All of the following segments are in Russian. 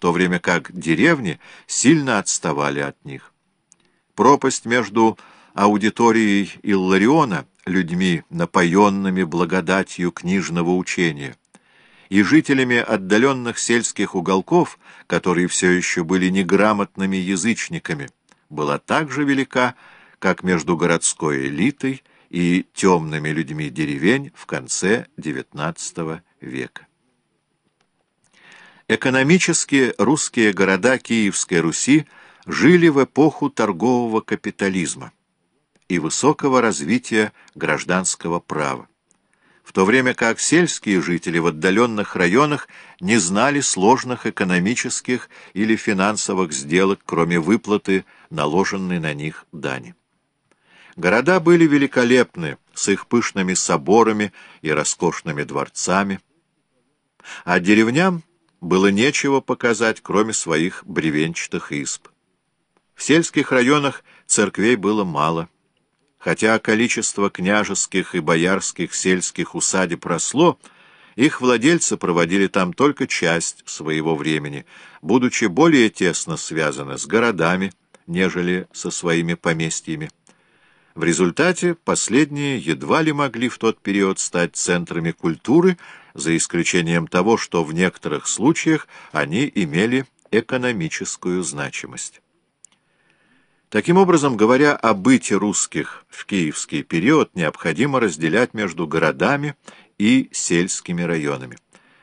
то время как деревни сильно отставали от них. Пропасть между аудиторией Иллариона, людьми, напоенными благодатью книжного учения, и жителями отдаленных сельских уголков, которые все еще были неграмотными язычниками, была так же велика, как между городской элитой и темными людьми деревень в конце XIX века. Экономически русские города Киевской Руси жили в эпоху торгового капитализма и высокого развития гражданского права в то время как сельские жители в отдаленных районах не знали сложных экономических или финансовых сделок, кроме выплаты, наложенной на них дани. Города были великолепны, с их пышными соборами и роскошными дворцами, а деревням было нечего показать, кроме своих бревенчатых изб. В сельских районах церквей было мало – Хотя количество княжеских и боярских сельских усадеб росло, их владельцы проводили там только часть своего времени, будучи более тесно связаны с городами, нежели со своими поместьями. В результате последние едва ли могли в тот период стать центрами культуры, за исключением того, что в некоторых случаях они имели экономическую значимость. Таким образом, говоря о быте русских в киевский период, необходимо разделять между городами и сельскими районами.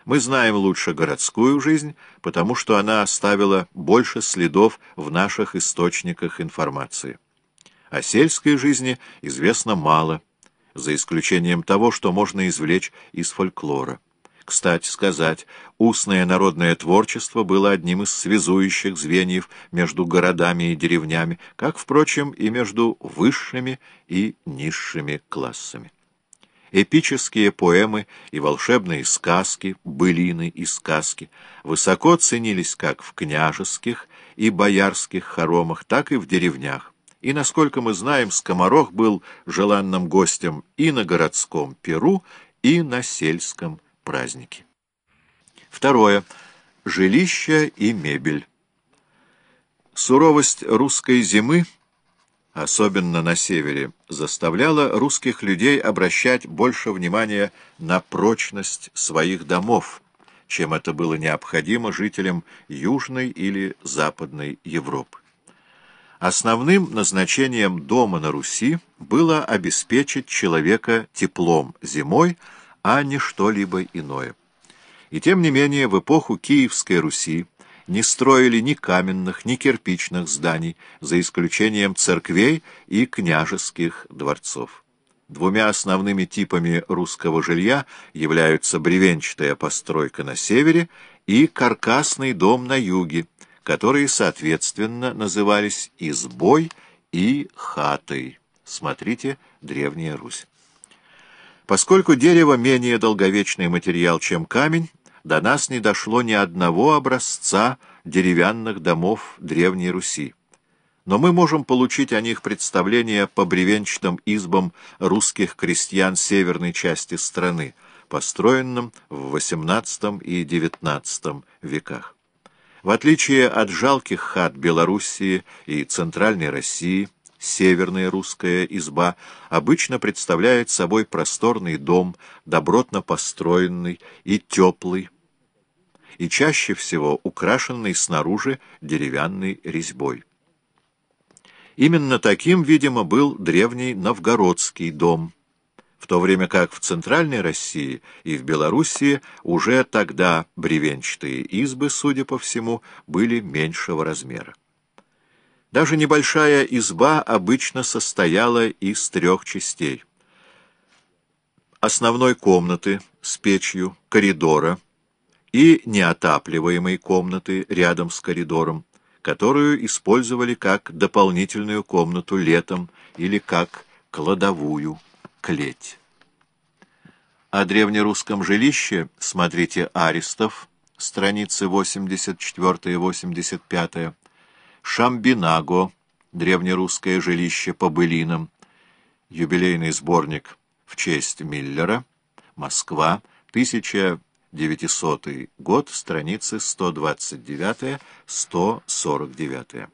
Мы знаем лучше городскую жизнь, потому что она оставила больше следов в наших источниках информации. О сельской жизни известно мало, за исключением того, что можно извлечь из фольклора. Кстати сказать, устное народное творчество было одним из связующих звеньев между городами и деревнями, как, впрочем, и между высшими и низшими классами. Эпические поэмы и волшебные сказки, былины и сказки высоко ценились как в княжеских и боярских хоромах, так и в деревнях. И, насколько мы знаем, скоморох был желанным гостем и на городском перу, и на сельском праздники. Второе. Жилище и мебель. Суровость русской зимы, особенно на севере, заставляла русских людей обращать больше внимания на прочность своих домов, чем это было необходимо жителям Южной или Западной Европы. Основным назначением дома на Руси было обеспечить человека теплом зимой, а не что-либо иное. И тем не менее в эпоху Киевской Руси не строили ни каменных, ни кирпичных зданий, за исключением церквей и княжеских дворцов. Двумя основными типами русского жилья являются бревенчатая постройка на севере и каркасный дом на юге, которые, соответственно, назывались избой и хатой. Смотрите «Древняя Русь». Поскольку дерево менее долговечный материал, чем камень, до нас не дошло ни одного образца деревянных домов Древней Руси. Но мы можем получить о них представление по бревенчатым избам русских крестьян северной части страны, построенным в XVIII и XIX веках. В отличие от жалких хат Белоруссии и Центральной России, северная русская изба обычно представляет собой просторный дом, добротно построенный и теплый, и чаще всего украшенный снаружи деревянной резьбой. Именно таким, видимо, был древний новгородский дом, в то время как в Центральной России и в Белоруссии уже тогда бревенчатые избы, судя по всему, были меньшего размера. Даже небольшая изба обычно состояла из трех частей. Основной комнаты с печью, коридора и неотапливаемой комнаты рядом с коридором, которую использовали как дополнительную комнату летом или как кладовую, клеть. О древнерусском жилище смотрите Аристов, страницы 84-85 Шамбинаго, древнерусское жилище по былинам, юбилейный сборник в честь Миллера, Москва, 1900 900 год, страницы 129-149.